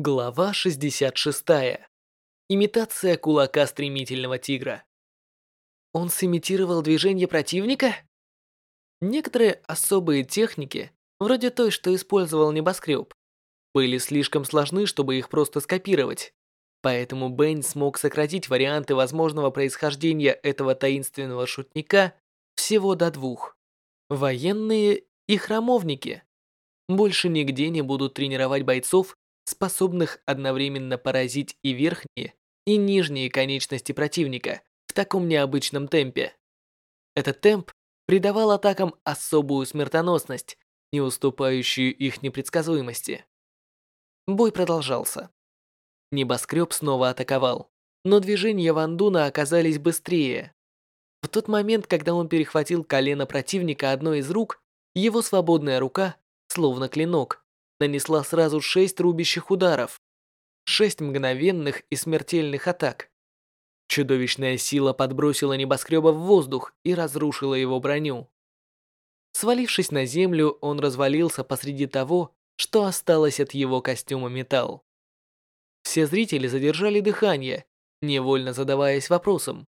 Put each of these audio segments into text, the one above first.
Глава 66. Имитация кулака стремительного тигра. Он сымитировал движение противника? Некоторые особые техники, вроде той, что использовал небоскреб, были слишком сложны, чтобы их просто скопировать. Поэтому Бэйн смог сократить варианты возможного происхождения этого таинственного шутника всего до двух. Военные и храмовники. Больше нигде не будут тренировать бойцов способных одновременно поразить и верхние, и нижние конечности противника в таком необычном темпе. Этот темп придавал атакам особую смертоносность, не уступающую их непредсказуемости. Бой продолжался. Небоскреб снова атаковал, но движения Вандуна оказались быстрее. В тот момент, когда он перехватил колено противника одной из рук, его свободная рука, словно клинок, нанесла сразу шесть рубящих ударов, шесть мгновенных и смертельных атак. Чудовищная сила подбросила небоскреба в воздух и разрушила его броню. Свалившись на землю, он развалился посреди того, что осталось от его костюма металл. Все зрители задержали дыхание, невольно задаваясь вопросом,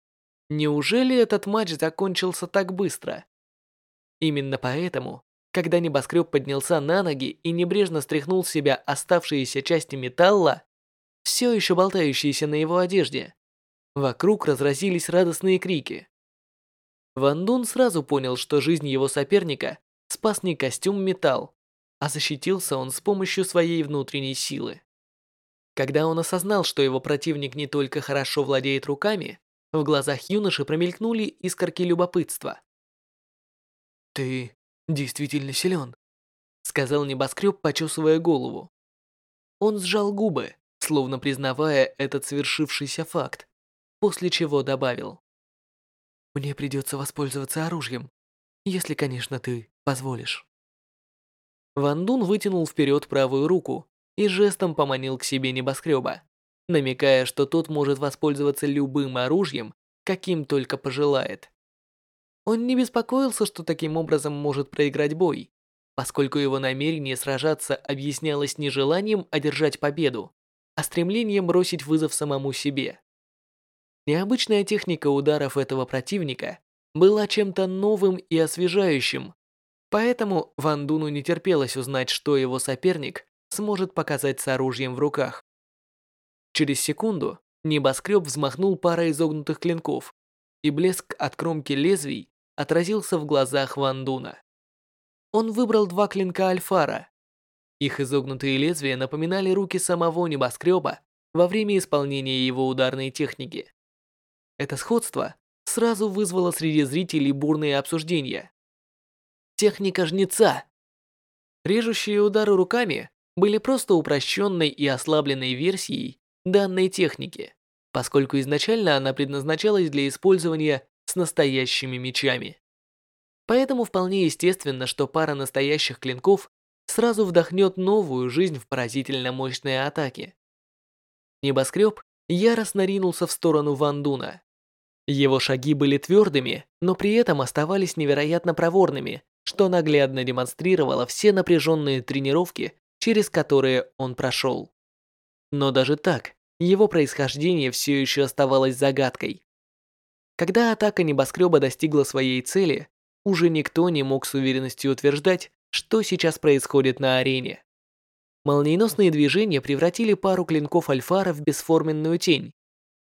неужели этот матч закончился так быстро? Именно поэтому когда небоскреб поднялся на ноги и небрежно стряхнул с себя оставшиеся части металла, все еще болтающиеся на его одежде, вокруг разразились радостные крики. Ван Дун сразу понял, что жизнь его соперника спас не костюм металл, а защитился он с помощью своей внутренней силы. Когда он осознал, что его противник не только хорошо владеет руками, в глазах юноши промелькнули искорки любопытства. «Ты действительно силен», — сказал небоскреб, почесывая голову. Он сжал губы, словно признавая этот свершившийся факт, после чего добавил. «Мне придется воспользоваться оружием, если, конечно, ты позволишь». Ван Дун вытянул вперед правую руку и жестом поманил к себе небоскреба, намекая, что тот может воспользоваться любым оружием, каким только пожелает. Он не беспокоился, что таким образом может проиграть бой, поскольку его намерение сражаться объяснялось не желанием одержать победу, а стремлением бросить вызов самому себе. Необычная техника ударов этого противника была чем-то новым и освежающим, поэтому Ван Дуну не терпелось узнать, что его соперник сможет показать с оружием в руках. Через секунду небоскреб взмахнул парой изогнутых клинков, и блеск от кромки лезвий отразился в глазах Ван Дуна. Он выбрал два клинка Альфара. Их изогнутые лезвия напоминали руки самого небоскреба во время исполнения его ударной техники. Это сходство сразу вызвало среди зрителей бурные обсуждения. Техника жнеца. Режущие удары руками были просто упрощенной и ослабленной версией данной техники, поскольку изначально она предназначалась для использования настоящими мечами. Поэтому вполне естественно, что пара настоящих клинков сразу вдохнет новую жизнь в поразительно мощные атаки. Небоскреб яростно ринулся в сторону Ван Дуна. Его шаги были твердыми, но при этом оставались невероятно проворными, что наглядно демонстрировало все напряженные тренировки, через которые он прошел. Но даже так, его происхождение все еще оставалось загадкой. Когда атака небоскреба достигла своей цели, уже никто не мог с уверенностью утверждать, что сейчас происходит на арене. Молниеносные движения превратили пару клинков Альфара в бесформенную тень,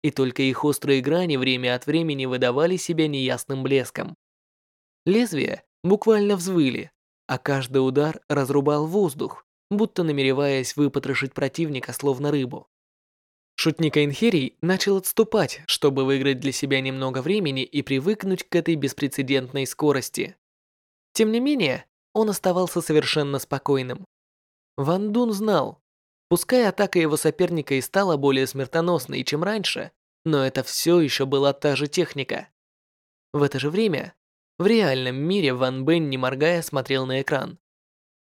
и только их острые грани время от времени выдавали себя неясным блеском. Лезвия буквально взвыли, а каждый удар разрубал воздух, будто намереваясь выпотрошить противника словно рыбу. Шутник Эйнхерий начал отступать, чтобы выиграть для себя немного времени и привыкнуть к этой беспрецедентной скорости. Тем не менее, он оставался совершенно спокойным. Ван Дун знал, пускай атака его соперника и стала более смертоносной, чем раньше, но это все еще была та же техника. В это же время, в реальном мире Ван Бен, не моргая, смотрел на экран.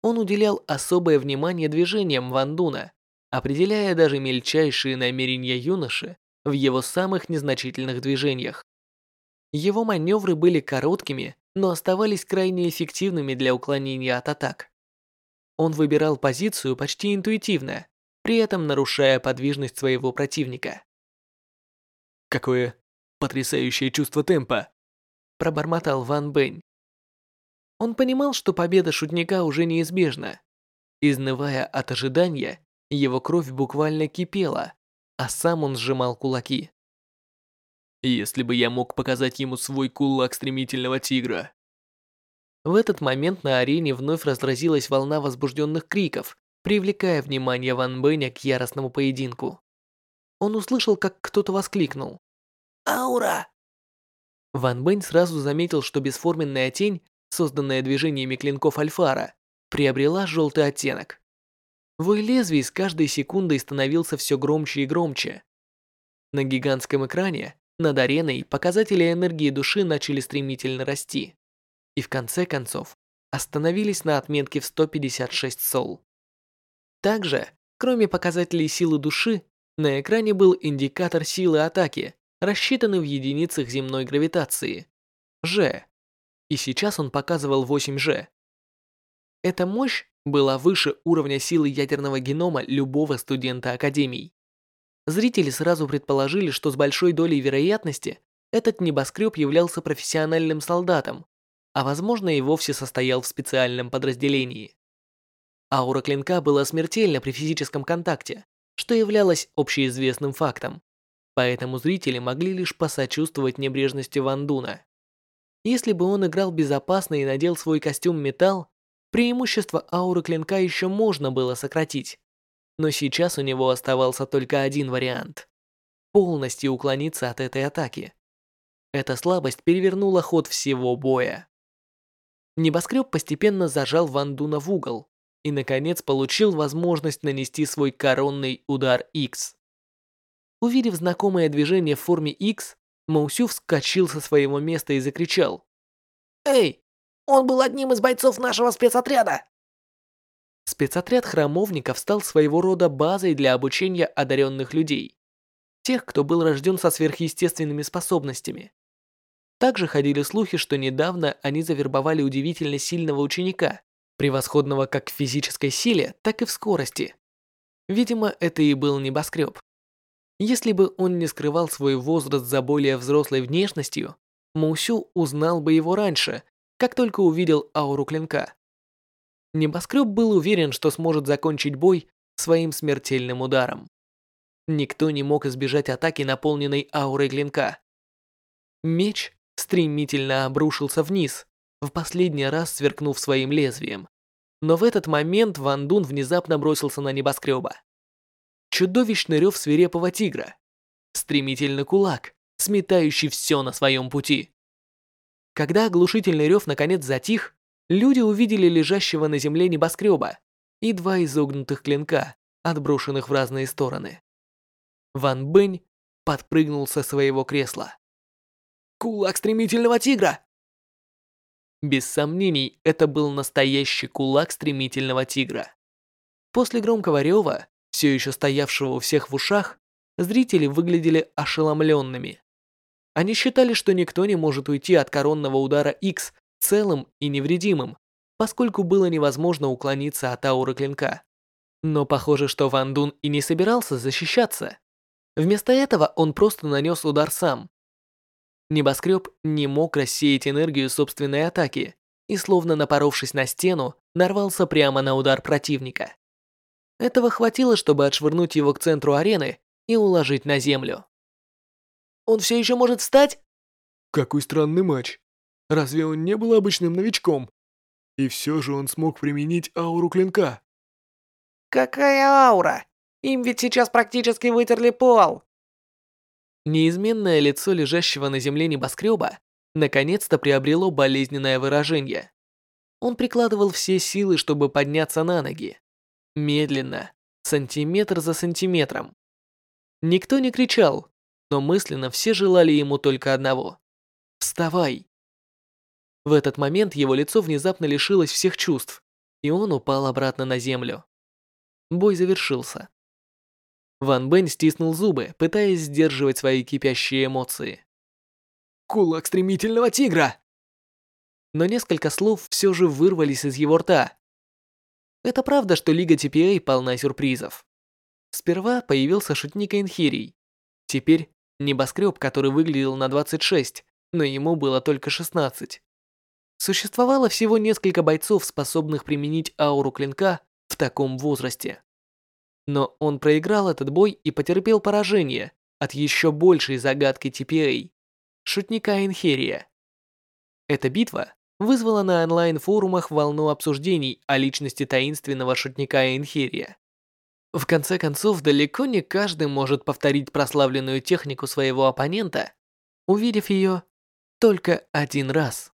Он уделял особое внимание движениям Ван Дуна, определяя даже мельчайшие намерения юноши в его самых незначительных движениях. Его маневры были короткими, но оставались крайне эффективными для уклонения от атак. Он выбирал позицию почти интуитивно, при этом нарушая подвижность своего противника. «Какое потрясающее чувство темпа!» пробормотал Ван Бэнь. Он понимал, что победа шутника уже неизбежна. Изнывая от ожидания, его кровь буквально кипела, а сам он сжимал кулаки. Если бы я мог показать ему свой кулак стремительного тигра. В этот момент на арене вновь разразилась волна возбужденных криков, привлекая внимание Ван Бэня к яростному поединку. Он услышал, как кто-то воскликнул. «Аура!» Ван Бэнь сразу заметил, что бесформенная тень, созданная движениями клинков Альфара, приобрела желтый оттенок. Вой лезвий с каждой секундой становился все громче и громче. На гигантском экране над ареной показатели энергии души начали стремительно расти. И в конце концов остановились на отметке в 156 сол. Также, кроме показателей силы души, на экране был индикатор силы атаки, рассчитанный в единицах земной гравитации. Ж. И сейчас он показывал 8G. Эта мощь была выше уровня силы ядерного генома любого студента академий. Зрители сразу предположили, что с большой долей вероятности этот небоскреб являлся профессиональным солдатом, а возможно и вовсе состоял в специальном подразделении. Аура клинка была смертельна при физическом контакте, что являлось общеизвестным фактом, поэтому зрители могли лишь посочувствовать небрежности Ван Дуна. Если бы он играл безопасно и надел свой костюм металл, преимущество ауры клинка еще можно было сократить. Но сейчас у него оставался только один вариант – полностью уклониться от этой атаки. Эта слабость перевернула ход всего боя. Небоскреб постепенно зажал Ван Дуна в угол и, наконец, получил возможность нанести свой коронный удар X. Увидев знакомое движение в форме X, Маусю вскочил со своего места и закричал. «Эй, он был одним из бойцов нашего спецотряда!» Спецотряд храмовников стал своего рода базой для обучения одаренных людей. Тех, кто был рожден со сверхъестественными способностями. Также ходили слухи, что недавно они завербовали удивительно сильного ученика, превосходного как в физической силе, так и в скорости. Видимо, это и был небоскреб. Если бы он не скрывал свой возраст за более взрослой внешностью, Мусю узнал бы его раньше, как только увидел ауру клинка. Небоскреб был уверен, что сможет закончить бой своим смертельным ударом. Никто не мог избежать атаки, наполненной аурой клинка. Меч стремительно обрушился вниз, в последний раз сверкнув своим лезвием. Но в этот момент Ван Дун внезапно бросился на небоскреба. Чудовищный рев свирепого тигра. Стремительный кулак, сметающий все на своем пути. Когда оглушительный рев наконец затих, люди увидели лежащего на земле небоскреба и два изогнутых клинка, отброшенных в разные стороны. Ван Бэнь подпрыгнул со своего кресла. «Кулак стремительного тигра!» Без сомнений, это был настоящий кулак стремительного тигра. После громкого рева, все еще стоявшего у всех в ушах, зрители выглядели ошеломленными. Они считали, что никто не может уйти от коронного удара X целым и невредимым, поскольку было невозможно уклониться от ауры клинка. Но похоже, что Ван Дун и не собирался защищаться. Вместо этого он просто нанес удар сам, Небоскреб не мог рассеять энергию собственной атаки и, словно напоровшись на стену, нарвался прямо на удар противника. Этого хватило, чтобы отшвырнуть его к центру арены и уложить на землю. «Он все еще может встать?» Какой странный матч. Разве он не был обычным новичком? И все же он смог применить ауру клинка. «Какая аура? Им ведь сейчас практически вытерли пол!» Неизменное лицо лежащего на земле небоскреба наконец-то приобрело болезненное выражение. Он прикладывал все силы, чтобы подняться на ноги. Медленно, сантиметр за сантиметром. Никто не кричал, но мысленно все желали ему только одного. «Вставай!» В этот момент его лицо внезапно лишилось всех чувств, и он упал обратно на землю. Бой завершился. Ван Бен стиснул зубы, пытаясь сдерживать свои кипящие эмоции. «Кулак стремительного тигра!» Но несколько слов все же вырвались из его рта. Это правда, что Лига TPA полна сюрпризов. Сперва появился шутник Энхирий. Теперь небоскреб, который выглядел на 26, но ему было только 16. Существовало всего несколько бойцов, способных применить ауру клинка в таком возрасте. Но он проиграл этот бой и потерпел поражение от еще большей загадки TPA – шутника Энхерия. Эта битва вызвала на онлайн-форумах волну обсуждений о личности таинственного шутника Энхерия. В конце концов, далеко не каждый может повторить прославленную технику своего оппонента, увидев ее только один раз.